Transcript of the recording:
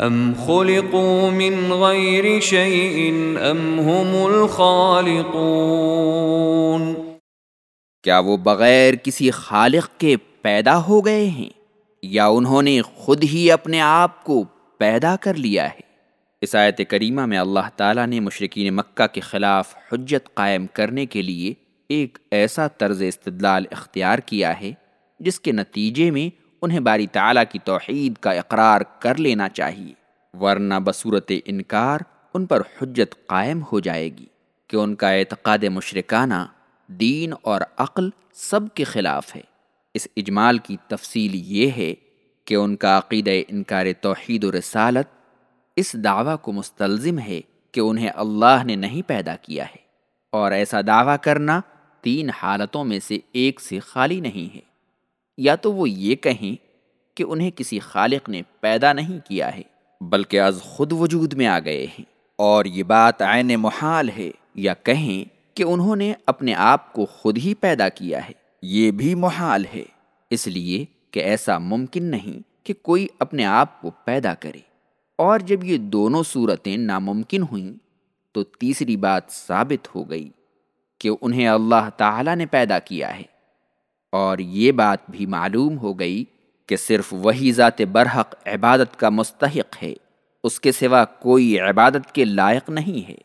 ام خلقوا من غیر شیء ام هم الخالقون کیا وہ بغیر کسی خالق کے پیدا ہو گئے ہیں یا انہوں نے خود ہی اپنے آپ کو پیدا کر لیا ہے؟ اس آیت کریمہ میں اللہ تعالیٰ نے مشرقین مکہ کے خلاف حجت قائم کرنے کے لیے ایک ایسا طرز استدلال اختیار کیا ہے جس کے نتیجے میں انہیں باری تعالیٰ کی توحید کا اقرار کر لینا چاہیے، ورنہ بصورت انکار ان پر حجت قائم ہو جائے گی کہ ان کا اعتقاد مشرکانہ دین اور عقل سب کے خلاف ہے۔ اس اجمال کی تفصیل یہ ہے کہ ان کا عقید انکار توحید و رسالت اس دعویٰ کو مستلزم ہے کہ انہیں اللہ نے نہیں پیدا کیا ہے، اور ایسا دعویٰ کرنا تین حالتوں میں سے ایک سے خالی نہیں ہے۔ یا تو وہ یہ کہیں کہ انہیں کسی خالق نے پیدا نہیں کیا ہے، بلکہ از خود وجود میں آ گئے ہیں۔ اور یہ بات عین محال ہے یا کہیں کہ انہوں نے اپنے آپ کو خود ہی پیدا کیا ہے۔ یہ بھی محال ہے، اس لیے کہ ایسا ممکن نہیں کہ کوئی اپنے آپ کو پیدا کرے۔ اور جب یہ دونوں صورتیں ناممکن ہوئیں، تو تیسری بات ثابت ہو گئی کہ انہیں اللہ تعالیٰ نے پیدا کیا ہے۔ اور یہ بات بھی معلوم ہو گئی کہ صرف وہی ذات برحق عبادت کا مستحق ہے، اس کے سوا کوئی عبادت کے لائق نہیں ہے۔